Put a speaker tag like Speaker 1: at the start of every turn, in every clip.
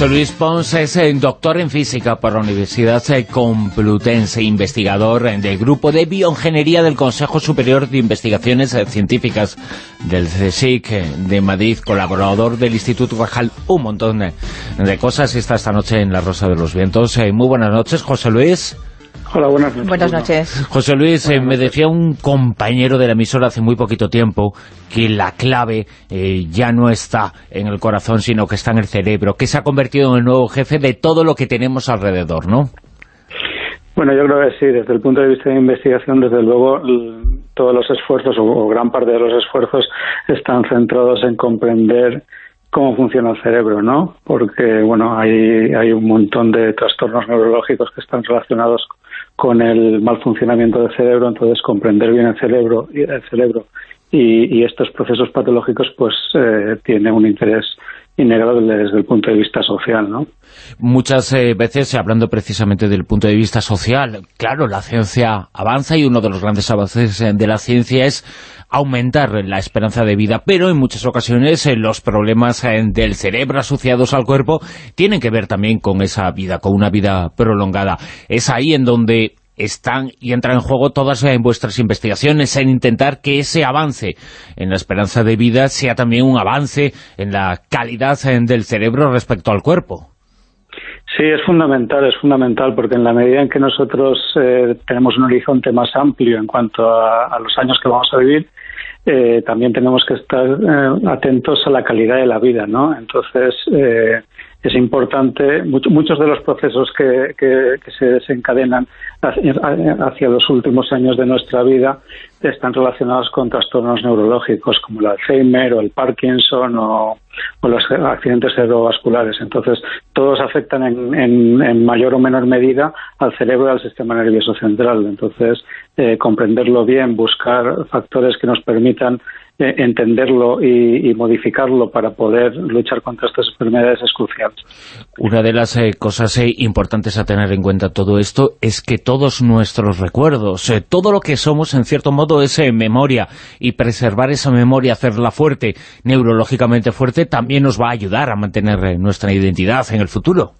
Speaker 1: José Luis Pons es eh, doctor en física por la Universidad eh, Complutense, investigador eh, del Grupo de Bioingeniería del Consejo Superior de Investigaciones Científicas del CSIC de Madrid, colaborador del Instituto Bajal, un montón de cosas. Está esta noche en La Rosa de los Vientos. Muy buenas noches, José Luis.
Speaker 2: Hola, buenas noches.
Speaker 3: Buenas noches.
Speaker 1: José Luis, eh, me decía un compañero de la emisora hace muy poquito tiempo que la clave eh, ya no está en el corazón, sino que está en el cerebro, que se ha convertido en el nuevo jefe de todo lo que tenemos alrededor, ¿no?
Speaker 2: Bueno, yo creo que sí, desde el punto de vista de investigación, desde luego, todos los esfuerzos, o gran parte de los esfuerzos, están centrados en comprender cómo funciona el cerebro, ¿no? Porque, bueno, hay, hay un montón de trastornos neurológicos que están relacionados con el mal funcionamiento del cerebro, entonces comprender bien el cerebro, el cerebro y, estos procesos patológicos pues eh, tiene un interés innegable desde el punto de vista social, ¿no?
Speaker 1: Muchas eh, veces, hablando precisamente del punto de vista social, claro, la ciencia avanza y uno de los grandes avances eh, de la ciencia es aumentar la esperanza de vida, pero en muchas ocasiones eh, los problemas eh, del cerebro asociados al cuerpo tienen que ver también con esa vida, con una vida prolongada. Es ahí en donde están y entran en juego todas en vuestras investigaciones en intentar que ese avance en la esperanza de vida sea también un avance en la calidad eh, del cerebro respecto al cuerpo.
Speaker 2: Sí, es fundamental, es fundamental, porque en la medida en que nosotros tenemos un horizonte más amplio en cuanto a, los años que vamos a vivir, eh, también tenemos que estar eh, atentos a la calidad de la vida, ¿no? Entonces, eh, es importante, muchos de los procesos que, se desencadenan hacia, los últimos años de nuestra vida están relacionados con trastornos neurológicos como el Alzheimer o el Parkinson o, los accidentes cerebrovasculares. Entonces, todos afectan en, mayor o menor medida al cerebro y al sistema nervioso central. Entonces, eh, comprenderlo bien, buscar factores que nos permitan eh, entenderlo y, modificarlo para poder luchar contra estas enfermedades es crucial.
Speaker 1: Una de las eh, cosas eh, importantes a tener en cuenta todo esto es que todos nuestros recuerdos, todo lo que somos en cierto modo es memoria y preservar esa memoria, hacerla fuerte, neurológicamente fuerte, también nos va a ayudar a mantener nuestra identidad en el futuro.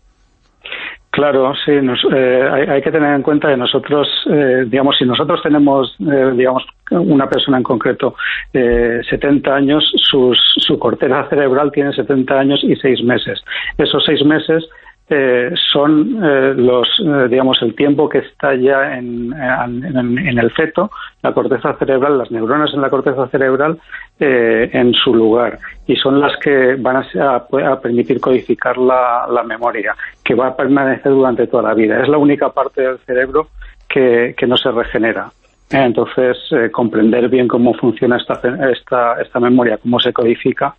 Speaker 2: Claro, sí, eh, hay, que tener en cuenta que nosotros, eh, digamos, si nosotros tenemos, eh, digamos, una persona en concreto 70 años, su corteza cerebral tiene 70 años y 6 meses. Esos 6 meses eh, son eh, los, eh, digamos, el tiempo que está ya en, en, el feto, la corteza cerebral, las neuronas en la corteza cerebral en su lugar y son las que van a, a, permitir codificar la, la, memoria, que va a permanecer durante toda la vida. Es la única parte del cerebro que, que no se regenera. Entonces, comprender bien cómo funciona esta, esta, esta memoria, cómo se codifica,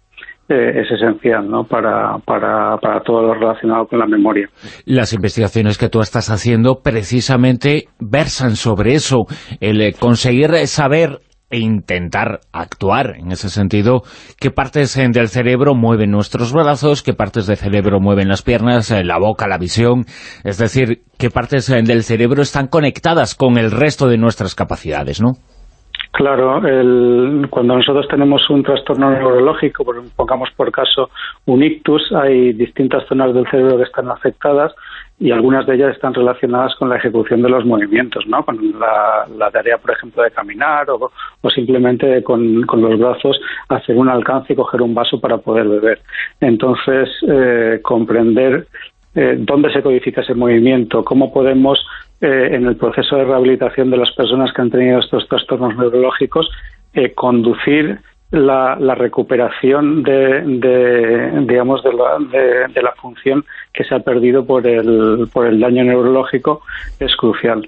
Speaker 2: eh, es esencial ¿no? para, para, para todo lo relacionado con la memoria.
Speaker 1: Las investigaciones que tú estás haciendo precisamente versan sobre eso, el eh, conseguir saber e intentar actuar en ese sentido, qué partes eh, del cerebro mueven nuestros brazos, qué partes del cerebro mueven las piernas, la boca, la visión, es decir, qué partes del cerebro están conectadas con el resto de nuestras capacidades, ¿no?
Speaker 2: Claro, el, cuando nosotros tenemos un trastorno neurológico, pongamos por caso un ictus, hay distintas zonas del cerebro que están afectadas y algunas de ellas están relacionadas con la ejecución de los movimientos, ¿no? con la, tarea, por ejemplo, de caminar o, simplemente con, los brazos hacer un alcance y coger un vaso para poder beber. Entonces, eh, comprender eh, dónde se codifica ese movimiento, cómo podemos eh, en el proceso de rehabilitación de las personas que han tenido estos trastornos neurológicos, eh, conducir la, recuperación de, digamos de la, función que se ha perdido por el, por el daño neurológico es crucial.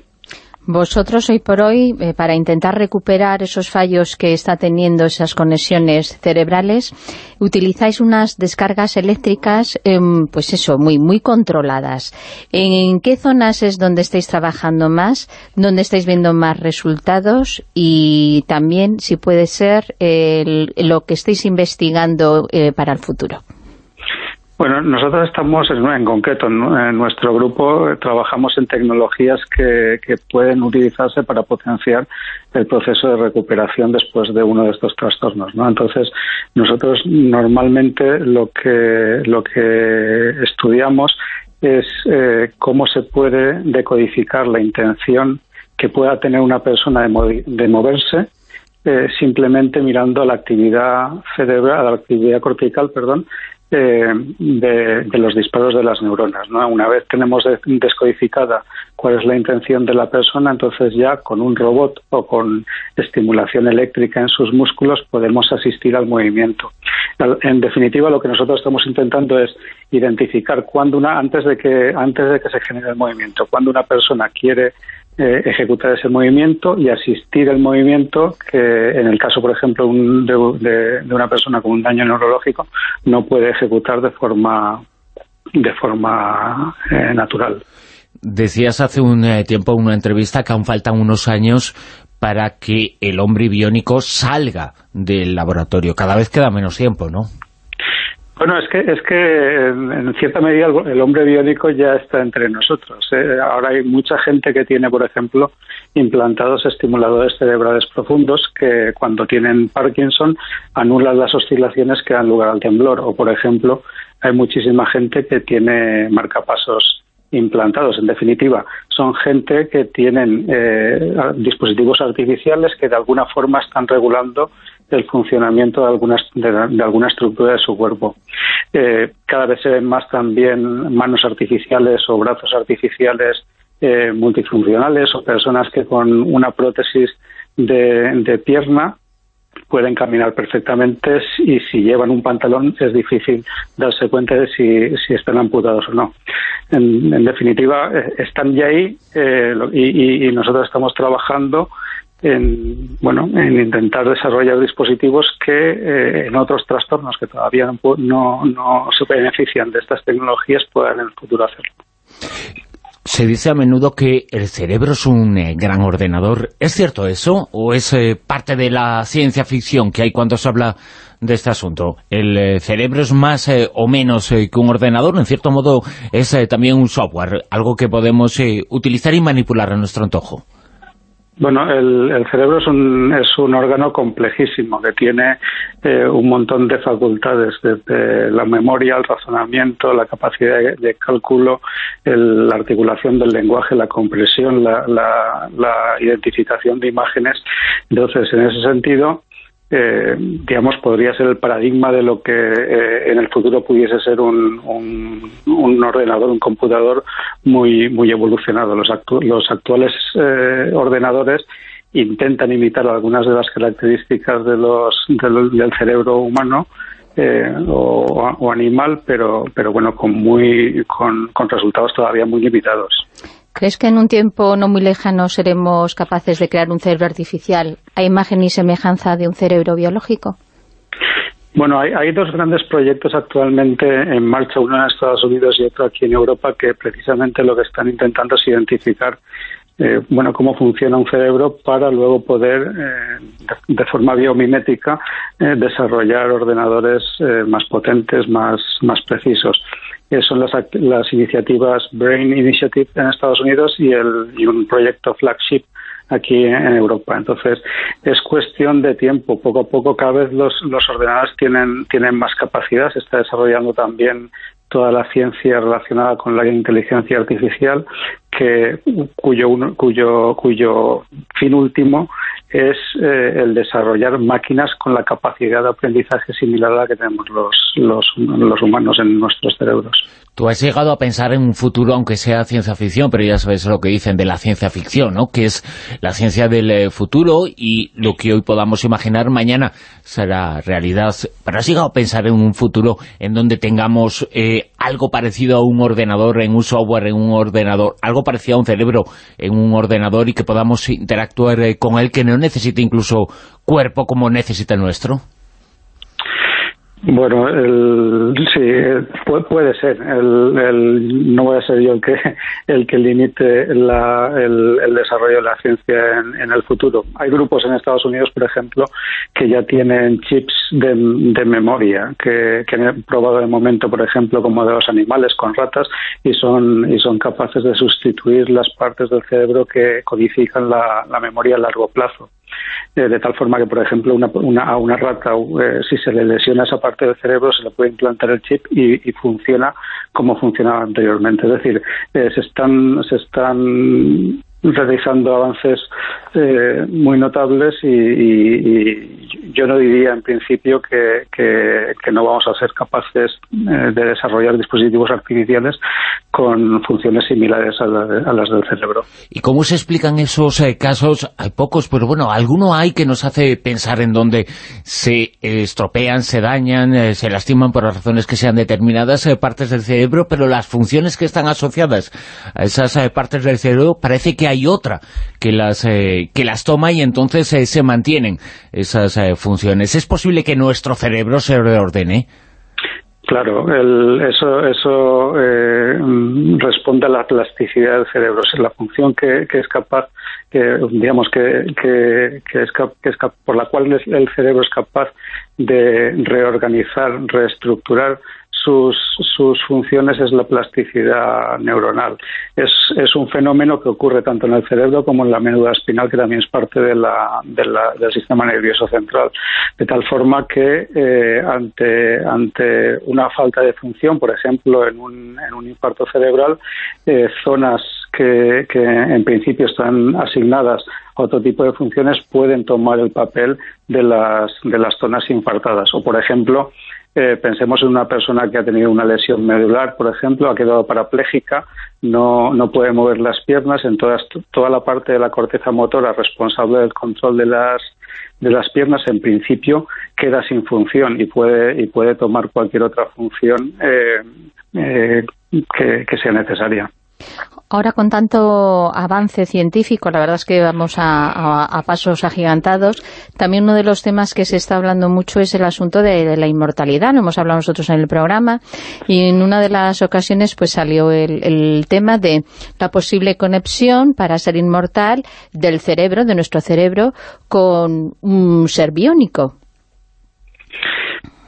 Speaker 3: Vosotros hoy por hoy, eh, para intentar recuperar esos fallos que está teniendo esas conexiones cerebrales, utilizáis unas descargas eléctricas, em, pues eso, muy muy controladas. ¿En qué zonas es donde estáis trabajando más? ¿Dónde estáis viendo más resultados? Y también, si puede ser, lo que estáis investigando eh, para el futuro.
Speaker 2: Bueno, nosotros estamos en, concreto, en nuestro grupo trabajamos en tecnologías que, pueden utilizarse para potenciar el proceso de recuperación después de uno de estos trastornos, ¿no? Entonces, nosotros normalmente lo que lo que estudiamos es eh, cómo se puede decodificar la intención que pueda tener una persona de, moverse eh, simplemente mirando la actividad cerebral, la actividad cortical, perdón, eh, de, los disparos de las neuronas. ¿no? Una vez tenemos descodificada cuál es la intención de la persona, entonces ya con un robot o con estimulación eléctrica en sus músculos podemos asistir al movimiento. En definitiva, lo que nosotros estamos intentando es identificar cuando una antes de que antes de que se genere el movimiento, cuando una persona quiere eh, ejecutar ese movimiento y asistir el movimiento que en el caso, por ejemplo, de, una persona con un daño neurológico no puede ejecutar de forma de forma eh, natural.
Speaker 1: Decías hace un eh, tiempo en una entrevista que aún faltan unos años para que el hombre biónico salga del laboratorio. Cada vez queda menos tiempo, ¿no?
Speaker 2: Bueno, es que, es que en cierta medida el, hombre biónico ya está entre nosotros. ¿eh? Ahora hay mucha gente que tiene, por ejemplo, implantados estimuladores cerebrales profundos que cuando tienen Parkinson anulan las oscilaciones que dan lugar al temblor. O, por ejemplo, hay muchísima gente que tiene marcapasos implantados. En definitiva, son gente que tienen eh, dispositivos artificiales que de alguna forma están regulando el funcionamiento de, algunas, de, alguna estructura de su cuerpo. Eh, cada vez se ven más también manos artificiales o brazos artificiales eh, multifuncionales o personas que con una prótesis de, pierna pueden caminar perfectamente y si llevan un pantalón es difícil darse cuenta de si, si están amputados o no. En, definitiva, eh, están ya ahí y, nosotros estamos trabajando en, bueno, en intentar desarrollar dispositivos que eh, en otros trastornos que todavía no, no, se benefician de estas tecnologías puedan en el futuro hacerlo.
Speaker 1: Se dice a menudo que el cerebro es un eh, gran ordenador. ¿Es cierto eso? ¿O es eh, parte de la ciencia ficción que hay cuando se habla de este asunto? ¿El cerebro es más o menos que un ordenador? En cierto modo es también un software, algo que podemos utilizar y manipular a nuestro antojo.
Speaker 2: Bueno, el, cerebro es un, es un órgano complejísimo que tiene eh, un montón de facultades, desde la memoria, el razonamiento, la capacidad de, cálculo, la articulación del lenguaje, la compresión, la, la identificación de imágenes. Entonces, en ese sentido, eh, digamos, podría ser el paradigma de lo que eh, en el futuro pudiese ser un, un, ordenador, un computador muy, muy evolucionado. Los, los actuales eh, ordenadores intentan imitar algunas de las características de los, del, cerebro humano, o, o, animal, pero, pero bueno, con, muy, con, con resultados todavía muy limitados.
Speaker 3: ¿Crees que en un tiempo no muy lejano seremos capaces de crear un cerebro artificial a imagen y semejanza de un cerebro biológico?
Speaker 2: Bueno, hay, dos grandes proyectos actualmente en marcha, uno en Estados Unidos y otro aquí en Europa, que precisamente lo que están intentando es identificar eh, bueno, cómo funciona un cerebro para luego poder, eh, de, forma biomimética, eh, desarrollar ordenadores más potentes, más, más precisos son las, las iniciativas Brain Initiative en Estados Unidos y, el, y un proyecto flagship aquí en Europa. Entonces, es cuestión de tiempo. Poco a poco, cada vez los, los ordenadores tienen, tienen más capacidad. Se está desarrollando también toda la ciencia relacionada con la inteligencia artificial, que, cuyo, cuyo, cuyo fin último es eh, el desarrollar máquinas con la capacidad de aprendizaje similar a la que tenemos los, los, los humanos en nuestros cerebros.
Speaker 1: Tú has llegado a pensar en un futuro, aunque sea ciencia ficción, pero ya sabes lo que dicen de la ciencia ficción, ¿no? Que es la ciencia del eh, futuro y lo que hoy podamos imaginar mañana será realidad. Pero has llegado a pensar en un futuro en donde tengamos eh, algo parecido a un ordenador, en un software, en un ordenador, algo parecido a un cerebro en un ordenador y que podamos interactuar eh, con él, que no necesite incluso cuerpo como necesita el nuestro.
Speaker 2: Bueno, el, sí, puede, ser. El, no voy a ser yo el que el que limite el, desarrollo de la ciencia en, el futuro. Hay grupos en Estados Unidos, por ejemplo, que ya tienen chips de, memoria que, han probado de momento, por ejemplo, como de los animales con ratas y son y son capaces de sustituir las partes del cerebro que codifican la memoria a largo plazo. Eh, de tal forma que, por ejemplo, una, a una rata, eh, si se le lesiona esa parte del cerebro, se le puede implantar el chip y, funciona como funcionaba anteriormente. Es decir, eh, se están se están realizando avances eh, muy notables y, yo no diría en principio que, que, no vamos a ser capaces eh, de desarrollar dispositivos artificiales con funciones similares a, las del cerebro.
Speaker 1: ¿Y cómo se explican esos eh, casos? Hay pocos, pero bueno, alguno hay que nos hace pensar en donde se estropean, se dañan, se lastiman por razones que sean determinadas partes del cerebro, pero las funciones que están asociadas a esas partes del cerebro parece que otra que las, eh, que las toma y entonces eh, se mantienen esas eh, funciones. ¿Es posible que nuestro cerebro se reordene?
Speaker 2: Claro, eso, eso responde a la plasticidad del cerebro, es la función que, es capaz, que, digamos que, que, es, que es por la cual el cerebro es capaz de reorganizar, reestructurar sus, sus funciones es la plasticidad neuronal. Es, es, un fenómeno que ocurre tanto en el cerebro como en la médula espinal, que también es parte de la, del sistema nervioso central. De tal forma que eh, ante, ante una falta de función, por ejemplo, en un, en un infarto cerebral, eh, zonas que, que en principio están asignadas a otro tipo de funciones pueden tomar el papel de las, de las zonas infartadas. O, por ejemplo, eh, pensemos en una persona que ha tenido una lesión medular, por ejemplo, ha quedado parapléjica, no, no puede mover las piernas, en toda la parte de la corteza motora responsable del control de las, de las piernas, en principio, queda sin función y puede, y puede tomar cualquier otra función eh, eh, que sea necesaria.
Speaker 3: Ahora con tanto avance científico, la verdad es que vamos a, pasos agigantados. También uno de los temas que se está hablando mucho es el asunto de, la inmortalidad. Lo hemos hablado nosotros en el programa y en una de las ocasiones pues salió el, tema de la posible conexión para ser inmortal del cerebro, de nuestro cerebro, con un ser biónico.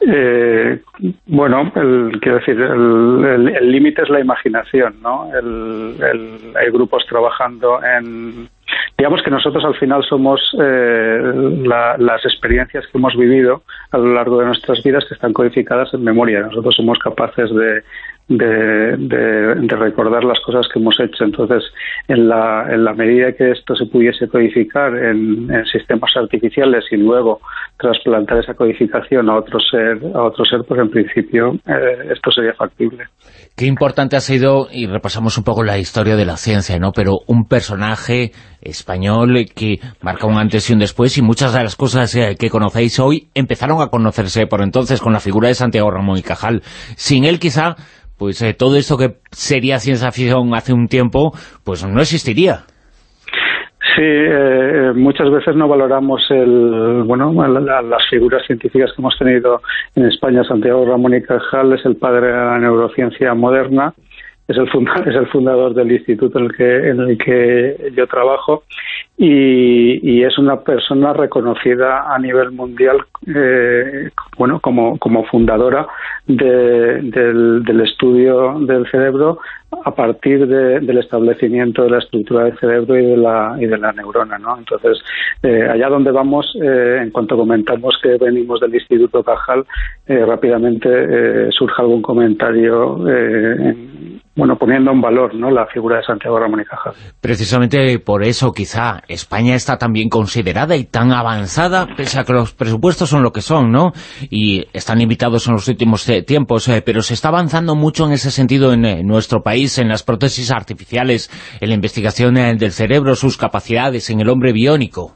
Speaker 2: Eh, bueno, el, quiero decir, el límite es la imaginación, ¿no? hay grupos trabajando en... Digamos que nosotros al final somos eh, las experiencias que hemos vivido a lo largo de nuestras vidas que están codificadas en memoria. Nosotros somos capaces de, de, de, recordar las cosas que hemos hecho. Entonces, en la, en la medida que esto se pudiese codificar en, sistemas artificiales y luego trasplantar esa codificación a otro ser, a otro ser pues en principio eh, esto sería factible.
Speaker 1: Qué importante ha sido, y repasamos un poco la historia de la ciencia, ¿no? Pero un personaje español que marca un antes y un después y muchas de las cosas eh, que conocéis hoy empezaron a conocerse por entonces con la figura de Santiago Ramón y Cajal. Sin él quizá pues eh, todo esto que sería ciencia ficción hace un tiempo, pues no existiría.
Speaker 2: Sí, eh, muchas veces no valoramos el, bueno, las figuras científicas que hemos tenido en España. Santiago Ramón y Cajal es el padre de la neurociencia moderna, es el, es el fundador del instituto en el que, en el que yo trabajo y, es una persona reconocida a nivel mundial eh, bueno como, como fundadora del, del, estudio del cerebro a partir del establecimiento de la estructura del cerebro y de la, y de la neurona. ¿no? Entonces, eh, allá donde vamos, eh, en cuanto comentamos que venimos del Instituto Cajal, eh, rápidamente surge algún comentario bueno, poniendo en valor ¿no? la figura de Santiago Ramón y Cajal.
Speaker 1: Precisamente por eso quizá España está tan bien considerada y tan avanzada, pese a que los presupuestos son lo que son, ¿no? Y están invitados en los últimos tiempos, pero se está avanzando mucho en ese sentido en nuestro país en las prótesis artificiales, en la investigación eh, del cerebro, sus capacidades, en el hombre biónico.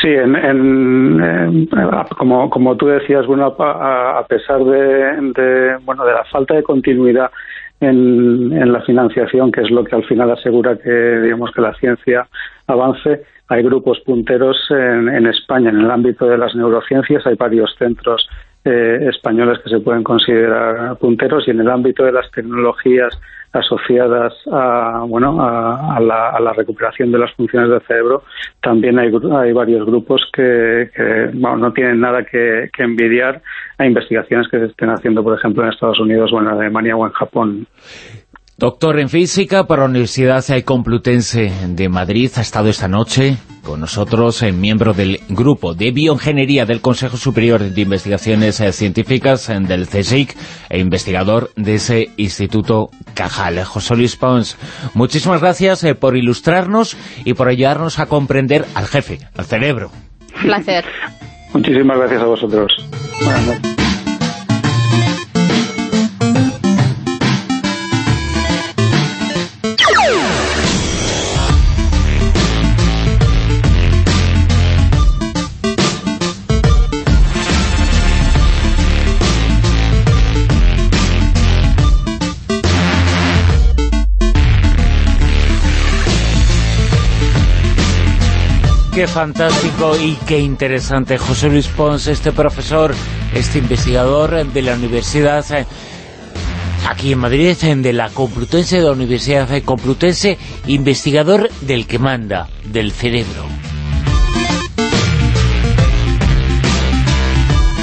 Speaker 2: Sí, en, como, como tú decías, bueno, a, pesar de, bueno, de la falta de continuidad en, en, la financiación, que es lo que al final asegura que, digamos, que la ciencia avance, hay grupos punteros en, en España. En el ámbito de las neurociencias hay varios centros eh, españoles que se pueden considerar punteros y en el ámbito de las tecnologías asociadas a bueno a, la, recuperación de las funciones del cerebro también hay, hay varios grupos que, no tienen nada que, envidiar a investigaciones que se estén haciendo por ejemplo en Estados Unidos o en Alemania o en Japón
Speaker 1: Doctor en Física para la Universidad Complutense de Madrid, ha estado esta noche con nosotros, el miembro del Grupo de Bioingeniería del Consejo Superior de Investigaciones Científicas del CSIC e investigador de ese Instituto Cajal, José Luis Pons. Muchísimas gracias eh, por ilustrarnos y por ayudarnos a comprender al jefe, al cerebro.
Speaker 3: placer.
Speaker 2: Muchísimas gracias a vosotros.
Speaker 1: Qué fantástico y qué interesante. José Luis Pons, este profesor, este investigador de la Universidad eh, aquí en Madrid, de la Complutense, de la Universidad Complutense, investigador del que manda, del cerebro.